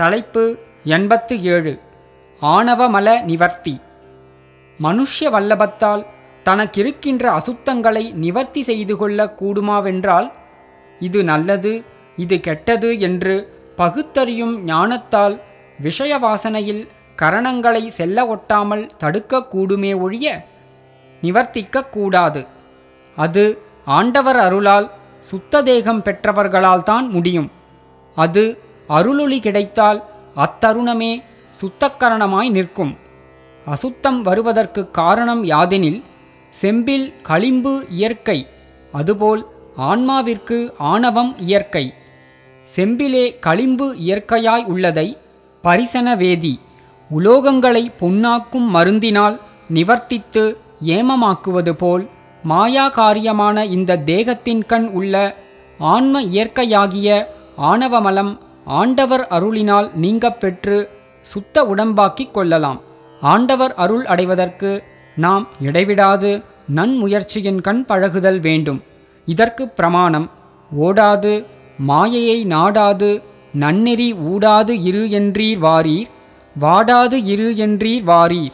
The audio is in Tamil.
தலைப்பு எண்பத்து ஏழு. ஆணவமல நிவர்த்தி. மனுஷ்ய வல்லபத்தால் தனக்கிருக்கின்ற அசுத்தங்களை நிவர்த்தி செய்து கொள்ள கூடுமாவென்றால் இது நல்லது இது கெட்டது என்று பகுத்தறியும் ஞானத்தால் விஷய வாசனையில் கரணங்களை செல்ல ஒட்டாமல் தடுக்கக்கூடுமே ஒழிய நிவர்த்திக்கக்கூடாது அது ஆண்டவர் அருளால் சுத்த தேகம் பெற்றவர்களால்தான் முடியும். அது அருளொளி கிடைத்தால் அத்தருணமே சுத்தக்கரணமாய் நிற்கும். அசுத்தம் வருவதற்கு காரணம் யாதெனில் செம்பில் களிம்பு இயற்கை அதுபோல் ஆன்மாவிற்கு ஆணவம் இயற்கை. செம்பிலே களிம்பு இயற்கையாய் உள்ளதை பரிசன வேதி உலோகங்களை பொன்னாக்கும் மருந்தினால் நிவர்த்தித்து ஏமமாக்குவது போல் மாயா காரியமான இந்த தேகத்தின் கண் உள்ள ஆன்ம இயற்கையாகிய ஆணவமலம் ஆண்டவர் அருளினால் நீங்கப் பெற்று சுத்த உடம்பாக்கிக் கொள்ளலாம். ஆண்டவர் அருள் அடைவதற்கு நாம் இடைவிடாது நன்முயற்சியின் கண் பழகுதல் வேண்டும். இதற்கு பிரமாணம் ஓடாது மாயையை நாடாது நன்னெறி ஊடாது இரு என்றீர் வாரீர் வாடாது இரு என்றீர் வாரீர்.